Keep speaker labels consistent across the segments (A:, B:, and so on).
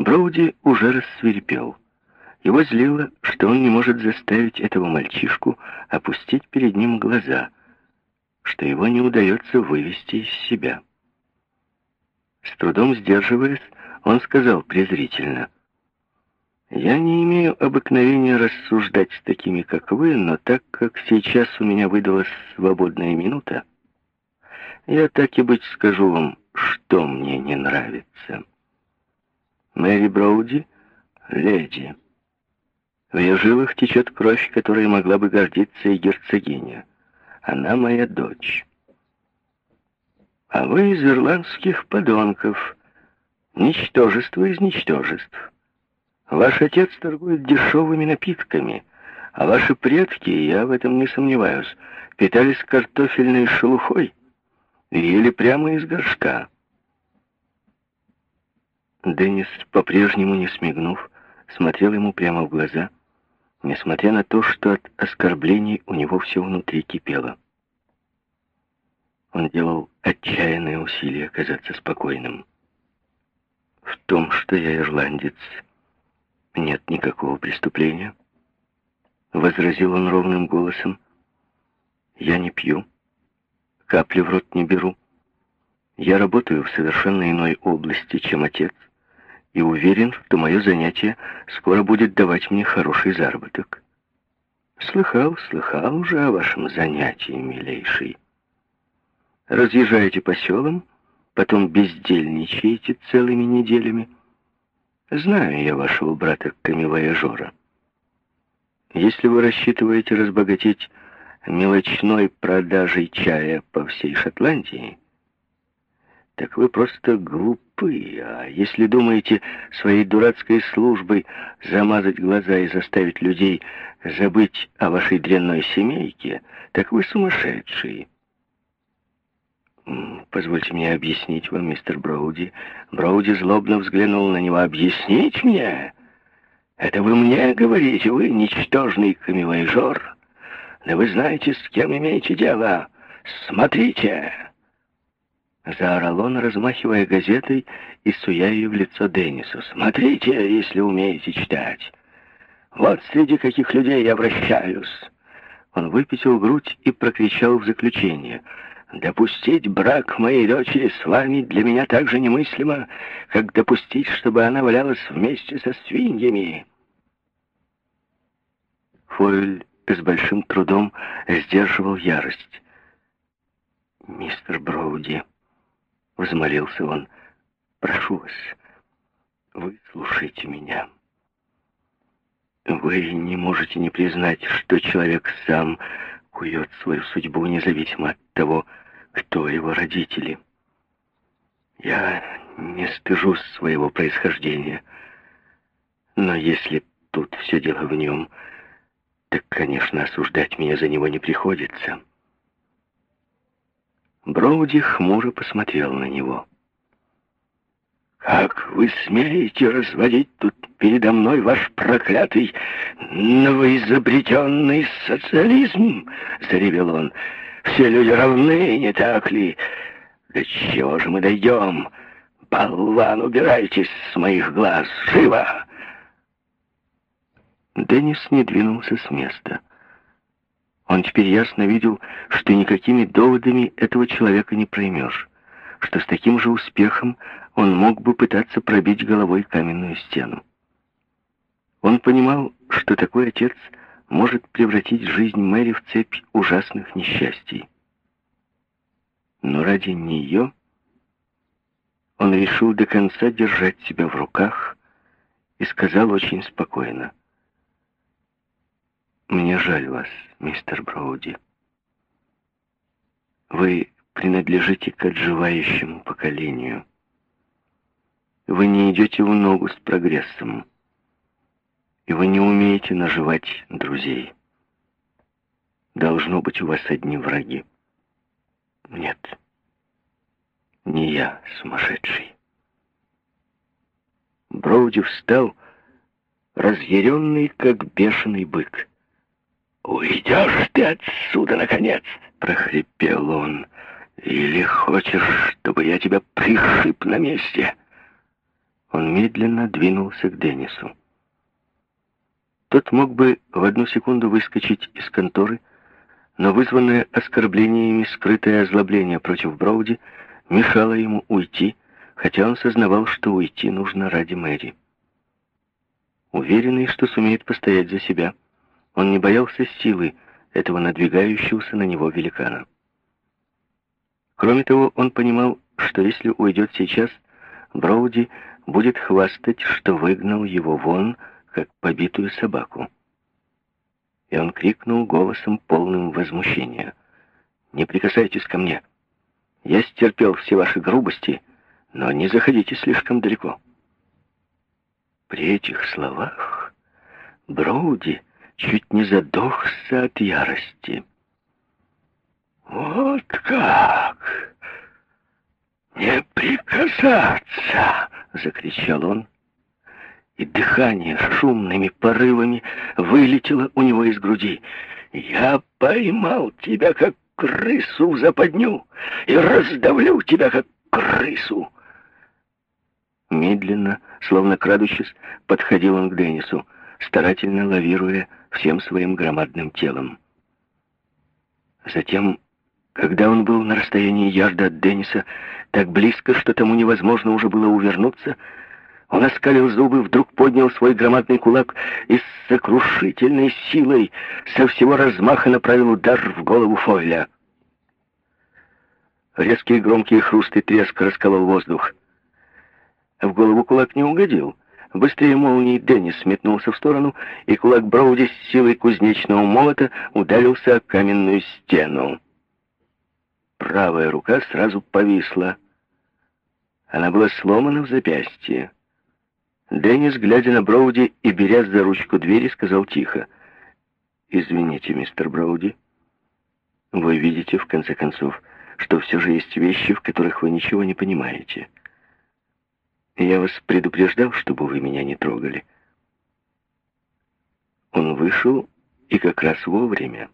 A: Броуди уже рассверепел. Его злило, что он не может заставить этого мальчишку опустить перед ним глаза, что его не удается вывести из себя. С трудом сдерживаясь, он сказал презрительно, «Я не имею обыкновения рассуждать с такими, как вы, но так как сейчас у меня выдалась свободная минута, я так и быть скажу вам, что мне не нравится. Мэри Броуди — леди». В ее жилах течет кровь, которой могла бы гордиться и герцогиня. Она моя дочь. А вы из ирландских подонков. Ничтожество из ничтожеств. Ваш отец торгует дешевыми напитками, а ваши предки, я в этом не сомневаюсь, питались картофельной шелухой и ели прямо из горшка. Деннис, по-прежнему не смигнув, смотрел ему прямо в глаза — несмотря на то, что от оскорблений у него все внутри кипело. Он делал отчаянные усилия казаться спокойным. В том, что я ирландец, нет никакого преступления. Возразил он ровным голосом. Я не пью, капли в рот не беру. Я работаю в совершенно иной области, чем отец и уверен, что мое занятие скоро будет давать мне хороший заработок. Слыхал, слыхал уже о вашем занятии, милейший. Разъезжаете по селам, потом бездельничаете целыми неделями. Знаю я вашего брата камевояжора. Если вы рассчитываете разбогатеть мелочной продажей чая по всей Шотландии, так вы просто глупы. А если думаете своей дурацкой службой замазать глаза и заставить людей забыть о вашей дрянной семейке, так вы сумасшедшие. Позвольте мне объяснить вам, мистер Броуди. Броуди злобно взглянул на него. Объяснить мне? Это вы мне говорите, вы ничтожный камевояжер? Да вы знаете, с кем имеете дело. Смотрите!» Заорал он, размахивая газетой и суя ее в лицо Деннису. «Смотрите, если умеете читать. Вот среди каких людей я вращаюсь». Он выпятил грудь и прокричал в заключение. «Допустить брак моей дочери с вами для меня так же немыслимо, как допустить, чтобы она валялась вместе со свиньями». Фойль с большим трудом сдерживал ярость. «Мистер Броуди», Взмолился он. «Прошу вас, выслушайте меня. Вы не можете не признать, что человек сам кует свою судьбу, независимо от того, кто его родители. Я не стыжусь своего происхождения, но если тут все дело в нем, так, конечно, осуждать меня за него не приходится». Броуди хмуро посмотрел на него. «Как вы смеете разводить тут передо мной ваш проклятый новоизобретенный социализм?» — заревел он. «Все люди равны, не так ли? До чего же мы дойдем? Болван, убирайтесь с моих глаз! Живо!» Деннис не двинулся с места. Он теперь ясно видел, что никакими доводами этого человека не проймешь, что с таким же успехом он мог бы пытаться пробить головой каменную стену. Он понимал, что такой отец может превратить жизнь Мэри в цепь ужасных несчастий. Но ради нее он решил до конца держать себя в руках и сказал очень спокойно — мне жаль вас, мистер Броуди. Вы принадлежите к отживающему поколению. Вы не идете в ногу с прогрессом. И вы не умеете наживать друзей. Должно быть у вас одни враги. Нет, не я сумасшедший. Броуди встал, разъяренный, как бешеный бык. «Уйдешь ты отсюда, наконец!» — прохрипел он. «Или хочешь, чтобы я тебя пришиб на месте?» Он медленно двинулся к Деннису. Тот мог бы в одну секунду выскочить из конторы, но вызванное оскорблениями скрытое озлобление против Броуди мешало ему уйти, хотя он сознавал, что уйти нужно ради Мэри. Уверенный, что сумеет постоять за себя, он не боялся силы этого надвигающегося на него великана. Кроме того, он понимал, что если уйдет сейчас, Броуди будет хвастать, что выгнал его вон, как побитую собаку. И он крикнул голосом, полным возмущения. «Не прикасайтесь ко мне! Я стерпел все ваши грубости, но не заходите слишком далеко». При этих словах Броуди чуть не задохся от ярости. «Вот как! Не прикасаться!» — закричал он, и дыхание шумными порывами вылетело у него из груди. «Я поймал тебя, как крысу в западню, и раздавлю тебя, как крысу!» Медленно, словно крадучись, подходил он к Деннису, старательно лавируя всем своим громадным телом. Затем, когда он был на расстоянии ярда от Денниса, так близко, что тому невозможно уже было увернуться, он оскалил зубы, вдруг поднял свой громадный кулак и с сокрушительной силой со всего размаха направил удар в голову Фойля. Резкий громкий хруст и треск расколол воздух. В голову кулак не угодил. Быстрее молнии Деннис метнулся в сторону, и кулак Броуди с силой кузнечного молота ударился о каменную стену. Правая рука сразу повисла. Она была сломана в запястье. Деннис, глядя на Броуди и беря за ручку двери, сказал тихо. «Извините, мистер Броуди. Вы видите, в конце концов, что все же есть вещи, в которых вы ничего не понимаете». Я вас предупреждал, чтобы вы меня не трогали. Он вышел, и как раз вовремя.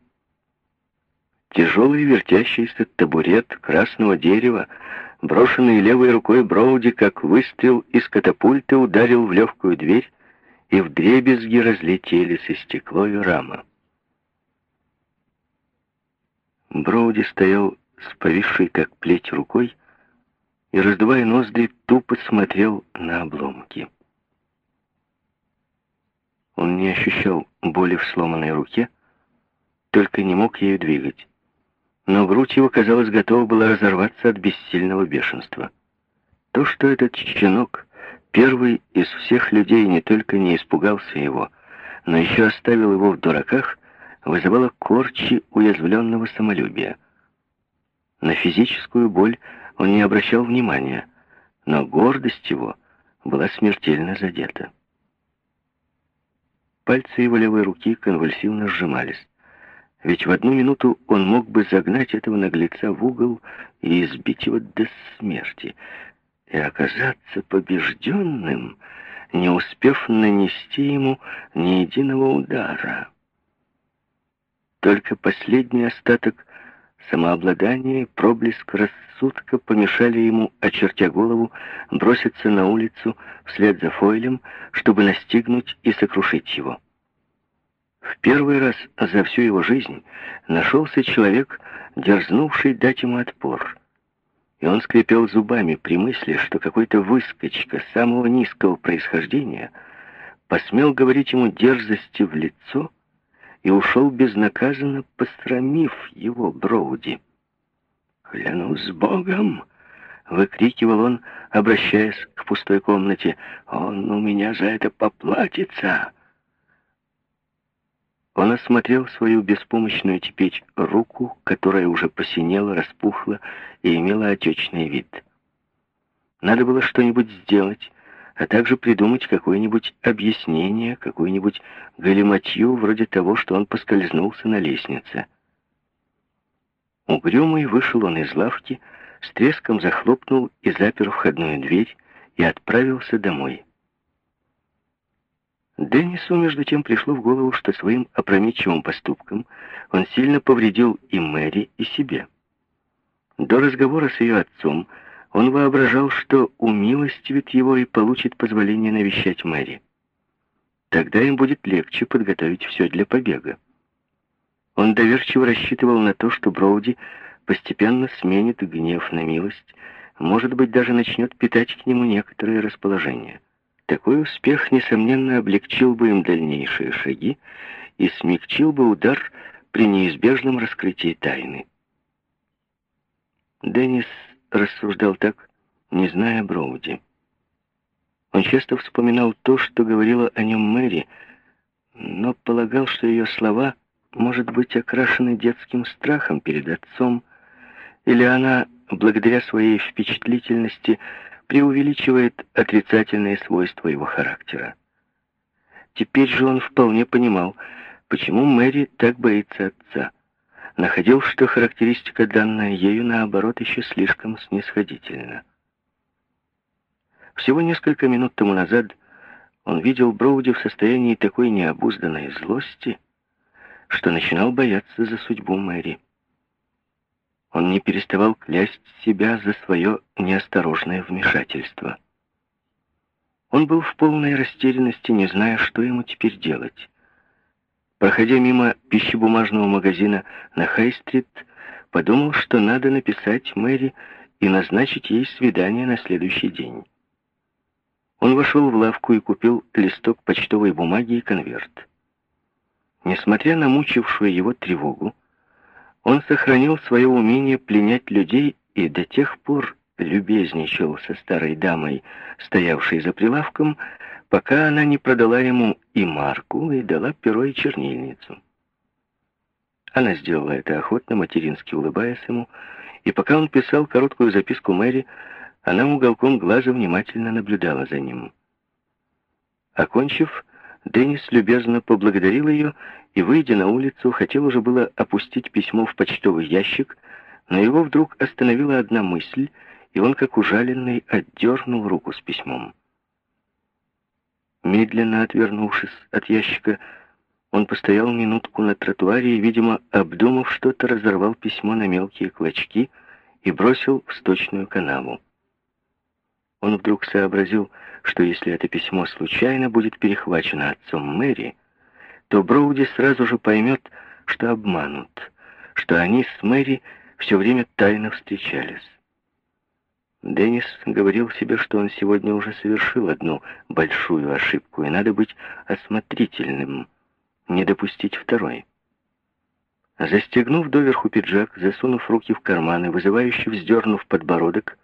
A: Тяжелый вертящийся табурет красного дерева, брошенный левой рукой Броуди, как выстрел из катапульты, ударил в легкую дверь, и в дребезги разлетелись и стекло, и рама. Броуди стоял с повисшей, как плеть, рукой, и, раздувая ноздри, тупо смотрел на обломки. Он не ощущал боли в сломанной руке, только не мог ею двигать. Но грудь его, казалось, готова была разорваться от бессильного бешенства. То, что этот щенок, первый из всех людей, не только не испугался его, но еще оставил его в дураках, вызывало корчи уязвленного самолюбия. На физическую боль он не обращал внимания, но гордость его была смертельно задета. Пальцы его левой руки конвульсивно сжимались. Ведь в одну минуту он мог бы загнать этого наглеца в угол и избить его до смерти, и оказаться побежденным, не успев нанести ему ни единого удара. Только последний остаток самообладания и проблеск рассудка помешали ему, очертя голову, броситься на улицу вслед за Фойлем, чтобы настигнуть и сокрушить его. В первый раз за всю его жизнь нашелся человек, дерзнувший дать ему отпор. И он скрипел зубами при мысли, что какой-то выскочка самого низкого происхождения посмел говорить ему дерзости в лицо и ушел безнаказанно, посрамив его Броуди. «Клянусь Богом!» — выкрикивал он, обращаясь к пустой комнате. «Он у меня за это поплатится!» Он осмотрел свою беспомощную теперь руку, которая уже посинела, распухла и имела отечный вид. Надо было что-нибудь сделать, а также придумать какое-нибудь объяснение, какую-нибудь галиматью вроде того, что он поскользнулся на лестнице. Угрюмый вышел он из лавки, с треском захлопнул и запер входную дверь и отправился домой. Деннису, между тем, пришло в голову, что своим опрометчивым поступком он сильно повредил и Мэри, и себе. До разговора с ее отцом он воображал, что умилостивит его и получит позволение навещать Мэри. Тогда им будет легче подготовить все для побега. Он доверчиво рассчитывал на то, что Броуди постепенно сменит гнев на милость, может быть, даже начнет питать к нему некоторые расположения. Такой успех, несомненно, облегчил бы им дальнейшие шаги и смягчил бы удар при неизбежном раскрытии тайны. Деннис рассуждал так, не зная Броуди. Он часто вспоминал то, что говорила о нем Мэри, но полагал, что ее слова, может быть, окрашены детским страхом перед отцом, или она, благодаря своей впечатлительности, преувеличивает отрицательные свойства его характера. Теперь же он вполне понимал, почему Мэри так боится отца. Находил, что характеристика, данная ею, наоборот, еще слишком снисходительна. Всего несколько минут тому назад он видел Броуди в состоянии такой необузданной злости, что начинал бояться за судьбу Мэри. Он не переставал клясть себя за свое неосторожное вмешательство. Он был в полной растерянности, не зная, что ему теперь делать. Проходя мимо пищебумажного магазина на Хай-стрит, подумал, что надо написать Мэри и назначить ей свидание на следующий день. Он вошел в лавку и купил листок почтовой бумаги и конверт. Несмотря на мучившую его тревогу, он сохранил свое умение пленять людей и до тех пор любезничал со старой дамой, стоявшей за прилавком, пока она не продала ему и марку, и дала перо и чернильницу. Она сделала это охотно, матерински улыбаясь ему, и пока он писал короткую записку Мэри, она уголком глаза внимательно наблюдала за ним. Окончив, Деннис любезно поблагодарил ее и, выйдя на улицу, хотел уже было опустить письмо в почтовый ящик, но его вдруг остановила одна мысль, и он, как ужаленный, отдернул руку с письмом. Медленно отвернувшись от ящика, он постоял минутку на тротуаре и, видимо, обдумав что-то, разорвал письмо на мелкие клочки и бросил в сточную канаву. Он вдруг сообразил, что если это письмо случайно будет перехвачено отцом Мэри, то Броуди сразу же поймет, что обманут, что они с Мэри все время тайно встречались. Деннис говорил себе, что он сегодня уже совершил одну большую ошибку, и надо быть осмотрительным, не допустить второй. Застегнув доверху пиджак, засунув руки в карманы, вызывающе вздернув подбородок,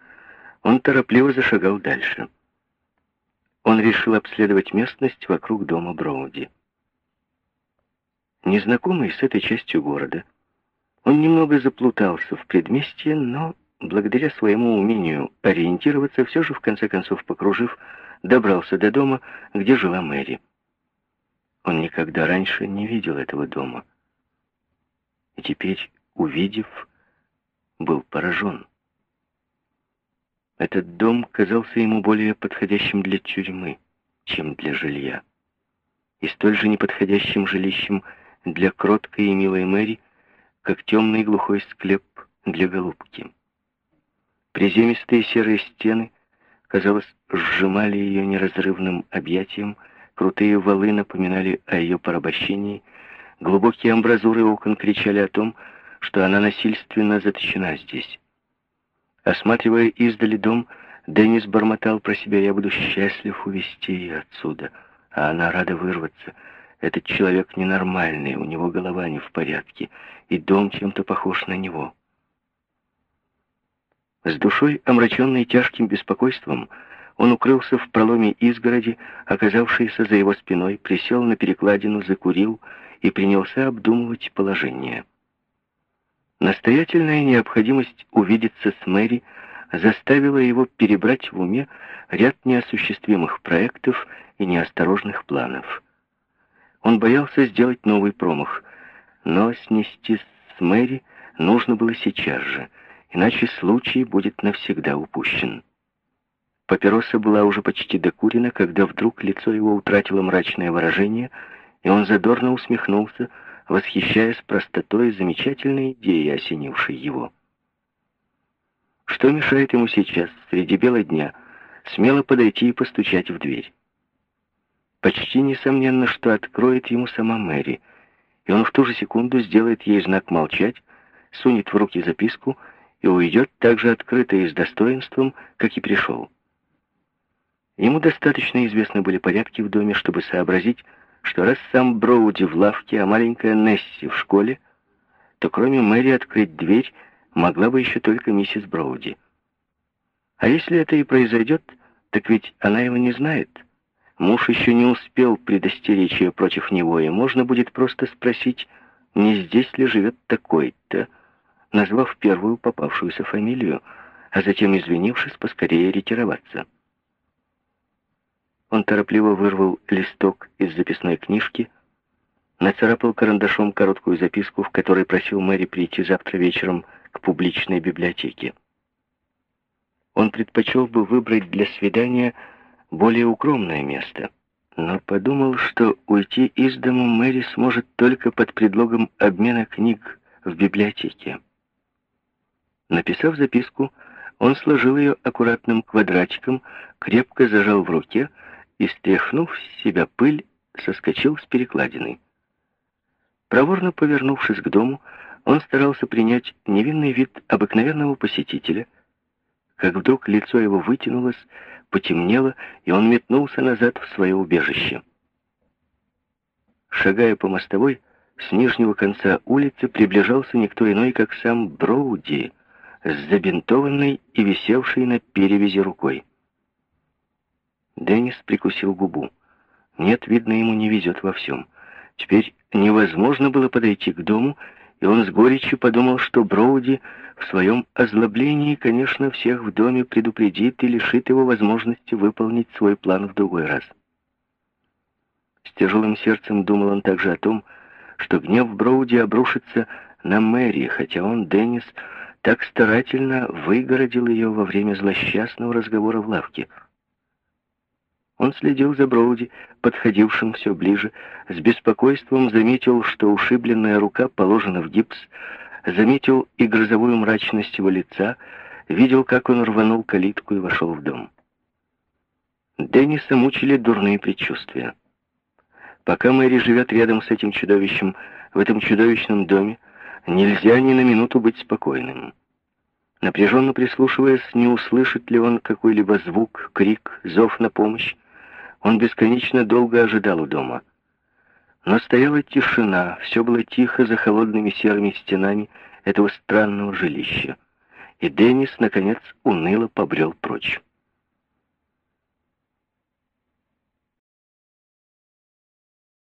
A: он торопливо зашагал дальше. Он решил обследовать местность вокруг дома Броуди. Незнакомый с этой частью города, он немного заплутался в предместье, но благодаря своему умению ориентироваться, все же в конце концов покружив, добрался до дома, где жила Мэри. Он никогда раньше не видел этого дома. И теперь, увидев, был поражен. Этот дом казался ему более подходящим для тюрьмы, чем для жилья. И столь же неподходящим жилищем для кроткой и милой Мэри, как темный глухой склеп для голубки. Приземистые серые стены, казалось, сжимали ее неразрывным объятием, крутые валы напоминали о ее порабощении, глубокие амбразуры окон кричали о том, что она насильственно заточена здесь. Осматривая издали дом, Деннис бормотал про себя, «Я буду счастлив увести ее отсюда, а она рада вырваться. Этот человек ненормальный, у него голова не в порядке, и дом чем-то похож на него». С душой, омраченной тяжким беспокойством, он укрылся в проломе изгороди, оказавшейся за его спиной, присел на перекладину, закурил и принялся обдумывать положение. Настоятельная необходимость увидеться с Мэри заставила его перебрать в уме ряд неосуществимых проектов и неосторожных планов. Он боялся сделать новый промах, но снести с Мэри нужно было сейчас же, иначе случай будет навсегда упущен. Папироса была уже почти докурена, когда вдруг лицо его утратило мрачное выражение, и он задорно усмехнулся, восхищаясь простотой замечательной идеи, осенившей его. Что мешает ему сейчас, среди бела дня, смело подойти и постучать в дверь? Почти несомненно, что откроет ему сама Мэри, и он в ту же секунду сделает ей знак молчать, сунет в руки записку и уйдет так же открыто и с достоинством, как и пришел. Ему достаточно известны были порядки в доме, чтобы сообразить, что раз сам Броуди в лавке, а маленькая Несси в школе, то кроме Мэри открыть дверь могла бы еще только миссис Броуди. А если это и произойдет, так ведь она его не знает. Муж еще не успел предостеречь ее против него, и можно будет просто спросить, не здесь ли живет такой-то, назвав первую попавшуюся фамилию, а затем, извинившись, поскорее ретироваться. Он торопливо вырвал листок из записной книжки, нацарапал карандашом короткую записку, в которой просил Мэри прийти завтра вечером к публичной библиотеке. Он предпочел бы выбрать для свидания более укромное место, но подумал, что уйти из дому Мэри сможет только под предлогом обмена книг в библиотеке. Написав записку, он сложил ее аккуратным квадратиком, крепко зажал в руке и, стряхнув с себя пыль, соскочил с перекладины. Проворно повернувшись к дому, он старался принять невинный вид обыкновенного посетителя, как вдруг лицо его вытянулось, потемнело, и он метнулся назад в свое убежище. Шагая по мостовой, с нижнего конца улицы приближался никто иной, как сам Броуди, с забинтованной и висевшей на перевязи рукой. Деннис прикусил губу. Нет, видно, ему не везет во всем. Теперь невозможно было подойти к дому и он с горечью подумал, что Броуди в своем озлоблении, конечно, всех в доме предупредит и лишит его возможности выполнить свой план в другой раз. С тяжелым сердцем думал он также о том, что гнев Броуди обрушится на Мэри, хотя он, Деннис, так старательно выгородил ее во время злосчастного разговора в лавке — он следил за Броуди, подходившим все ближе, с беспокойством заметил, что ушибленная рука положена в гипс, заметил и грозовую мрачность его лица, видел, как он рванул калитку и вошел в дом. Денниса мучили дурные предчувствия. Пока Мэри живет рядом с этим чудовищем, в этом чудовищном доме, нельзя ни на минуту быть спокойным. Напряженно прислушиваясь, не услышит ли он какой-либо звук, крик, зов на помощь, он бесконечно долго ожидал у дома. Но стояла тишина, все было тихо за холодными серыми стенами этого странного жилища. И Деннис, наконец, уныло побрел прочь.